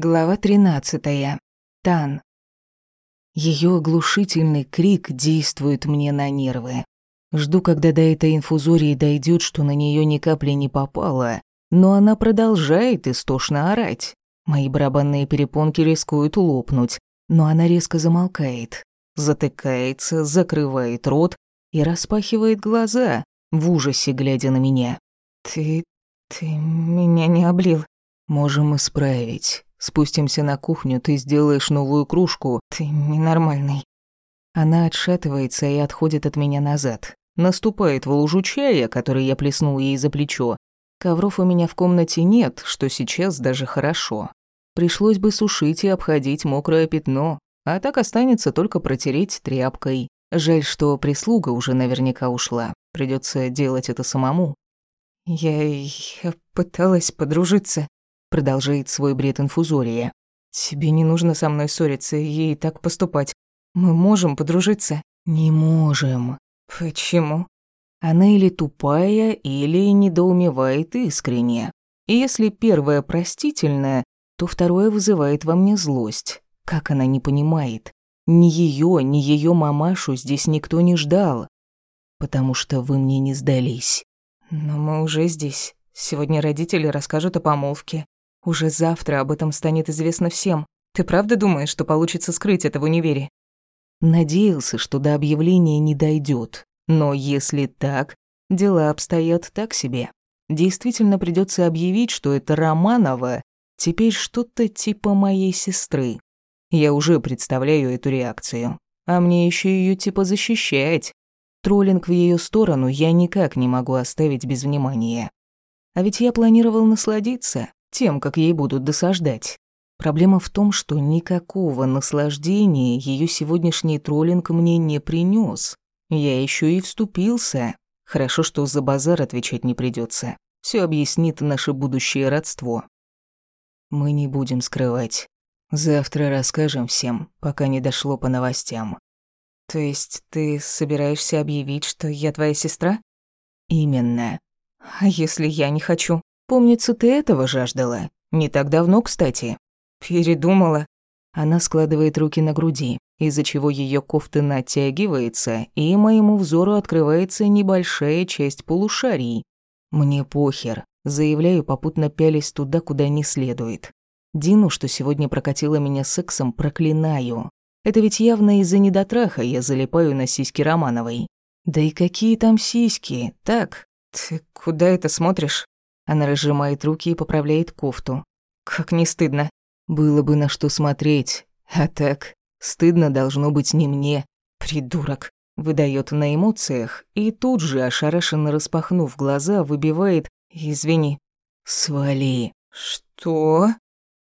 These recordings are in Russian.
Глава 13. Тан. Ее оглушительный крик действует мне на нервы. Жду, когда до этой инфузории дойдет, что на нее ни капли не попало, но она продолжает истошно орать. Мои барабанные перепонки рискуют лопнуть, но она резко замолкает, затыкается, закрывает рот и распахивает глаза, в ужасе глядя на меня. «Ты... ты меня не облил», «Можем исправить. Спустимся на кухню, ты сделаешь новую кружку. Ты ненормальный». Она отшатывается и отходит от меня назад. Наступает в лужу чая, который я плеснул ей за плечо. Ковров у меня в комнате нет, что сейчас даже хорошо. Пришлось бы сушить и обходить мокрое пятно, а так останется только протереть тряпкой. Жаль, что прислуга уже наверняка ушла. Придется делать это самому. Я, я пыталась подружиться. Продолжает свой бред инфузория. «Тебе не нужно со мной ссориться и так поступать. Мы можем подружиться». «Не можем». «Почему?» Она или тупая, или недоумевает искренне. И если первое простительное, то второе вызывает во мне злость. Как она не понимает? Ни ее, ни ее мамашу здесь никто не ждал. Потому что вы мне не сдались. Но мы уже здесь. Сегодня родители расскажут о помолвке. Уже завтра об этом станет известно всем. Ты правда думаешь, что получится скрыть это в универе? Надеялся, что до объявления не дойдет. Но если так, дела обстоят так себе. Действительно придется объявить, что это Романова теперь что-то типа моей сестры. Я уже представляю эту реакцию. А мне еще ее типа защищать. Троллинг в ее сторону я никак не могу оставить без внимания. А ведь я планировал насладиться, тем, как ей будут досаждать. Проблема в том, что никакого наслаждения ее сегодняшний троллинг мне не принес. Я еще и вступился. Хорошо, что за базар отвечать не придется. Все объяснит наше будущее родство. Мы не будем скрывать. Завтра расскажем всем, пока не дошло по новостям. То есть ты собираешься объявить, что я твоя сестра? Именно. А если я не хочу? Помнится, ты этого жаждала. Не так давно, кстати. Передумала. Она складывает руки на груди, из-за чего ее кофта натягивается, и моему взору открывается небольшая часть полушарий. Мне похер. Заявляю, попутно пялись туда, куда не следует. Дину, что сегодня прокатила меня сексом, проклинаю. Это ведь явно из-за недотраха я залипаю на сиськи Романовой. Да и какие там сиськи? Так, ты куда это смотришь? Она разжимает руки и поправляет кофту. Как не стыдно. Было бы на что смотреть. А так, стыдно должно быть не мне. Придурок. Выдает на эмоциях и тут же, ошарашенно распахнув глаза, выбивает «Извини». «Свали». «Что?»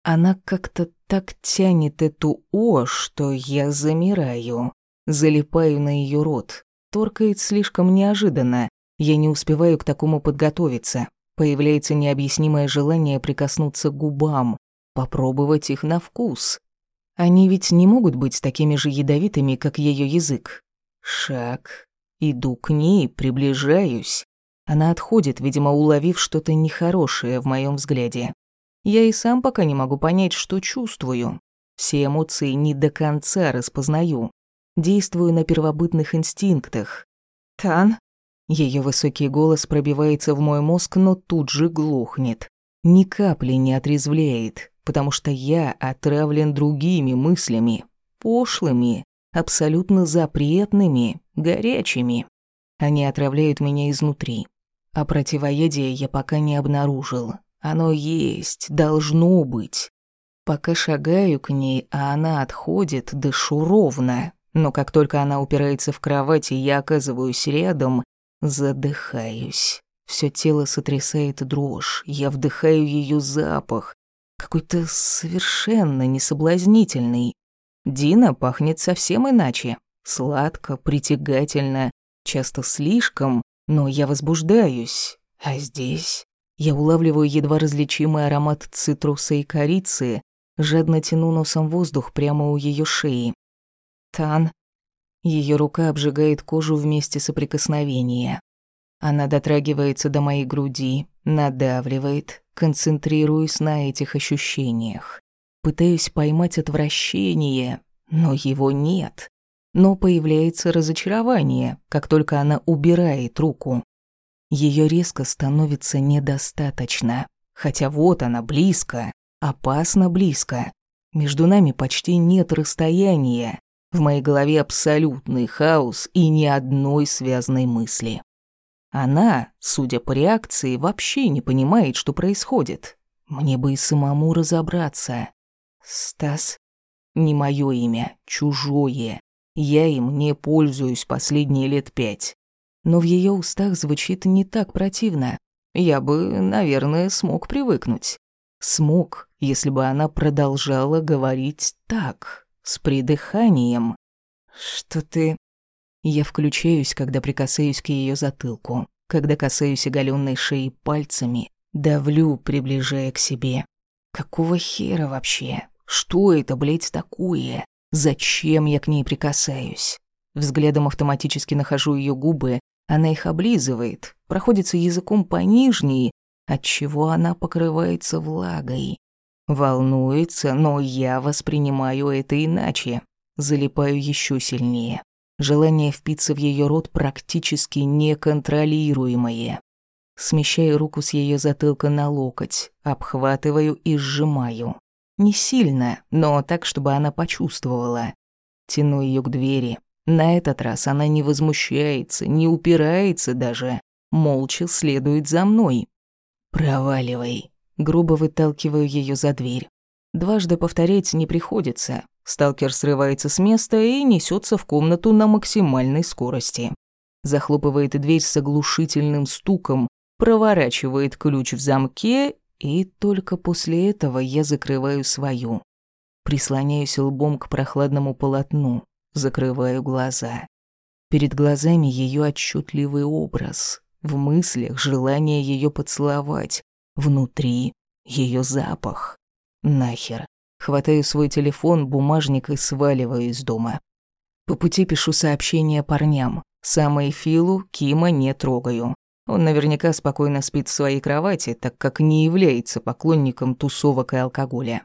Она как-то так тянет эту «о», что я замираю. Залипаю на ее рот. Торкает слишком неожиданно. Я не успеваю к такому подготовиться. Появляется необъяснимое желание прикоснуться к губам, попробовать их на вкус. Они ведь не могут быть такими же ядовитыми, как ее язык. Шаг. Иду к ней, приближаюсь. Она отходит, видимо, уловив что-то нехорошее в моем взгляде. Я и сам пока не могу понять, что чувствую. Все эмоции не до конца распознаю. Действую на первобытных инстинктах. «Тан?» Ее высокий голос пробивается в мой мозг, но тут же глохнет. Ни капли не отрезвляет, потому что я отравлен другими мыслями, пошлыми, абсолютно запретными, горячими. Они отравляют меня изнутри. А противоядие я пока не обнаружил. Оно есть, должно быть. Пока шагаю к ней, а она отходит, дышу ровно. Но как только она упирается в кровать, и я оказываюсь рядом, Задыхаюсь. Все тело сотрясает дрожь. Я вдыхаю ее запах. Какой-то совершенно несоблазнительный. Дина пахнет совсем иначе. Сладко, притягательно, часто слишком, но я возбуждаюсь. А здесь я улавливаю едва различимый аромат цитруса и корицы, жадно тяну носом воздух прямо у ее шеи. Тан ее рука обжигает кожу в месте соприкосновения. Она дотрагивается до моей груди, надавливает, концентрируясь на этих ощущениях. Пытаюсь поймать отвращение, но его нет. Но появляется разочарование, как только она убирает руку. Ее резко становится недостаточно, хотя вот она близко, опасно близко. Между нами почти нет расстояния. В моей голове абсолютный хаос и ни одной связанной мысли. Она, судя по реакции, вообще не понимает, что происходит. Мне бы и самому разобраться. Стас. Не мое имя, чужое. Я им не пользуюсь последние лет пять. Но в ее устах звучит не так противно. Я бы, наверное, смог привыкнуть. Смог, если бы она продолжала говорить так, с придыханием. Что ты... Я включаюсь, когда прикасаюсь к ее затылку, когда касаюсь оголенной шеи пальцами, давлю, приближая к себе. Какого хера вообще? Что это, блядь, такое? Зачем я к ней прикасаюсь? Взглядом автоматически нахожу ее губы, она их облизывает, проходится языком по нижней, отчего она покрывается влагой. Волнуется, но я воспринимаю это иначе. Залипаю еще сильнее. Желание впиться в ее рот практически неконтролируемое. Смещаю руку с ее затылка на локоть, обхватываю и сжимаю. Не сильно, но так, чтобы она почувствовала. Тяну ее к двери. На этот раз она не возмущается, не упирается даже. Молча следует за мной. «Проваливай». Грубо выталкиваю ее за дверь. Дважды повторять не приходится. Сталкер срывается с места и несется в комнату на максимальной скорости. Захлопывает дверь с оглушительным стуком, проворачивает ключ в замке, и только после этого я закрываю свою. Прислоняюсь лбом к прохладному полотну, закрываю глаза. Перед глазами ее отчетливый образ, в мыслях желание ее поцеловать, внутри ее запах. Нахер. Хватаю свой телефон, бумажник и сваливаю из дома. По пути пишу сообщения парням. Самой Филу Кима не трогаю. Он наверняка спокойно спит в своей кровати, так как не является поклонником тусовок и алкоголя.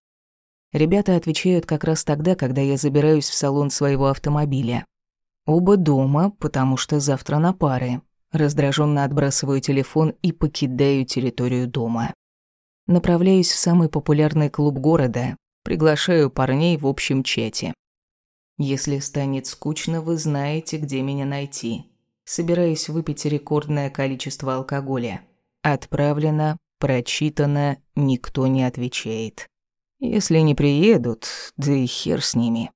Ребята отвечают как раз тогда, когда я забираюсь в салон своего автомобиля. Оба дома, потому что завтра на пары. Раздраженно отбрасываю телефон и покидаю территорию дома. Направляюсь в самый популярный клуб города, Приглашаю парней в общем чате. Если станет скучно, вы знаете, где меня найти. Собираюсь выпить рекордное количество алкоголя. Отправлено, прочитано, никто не отвечает. Если не приедут, да и хер с ними.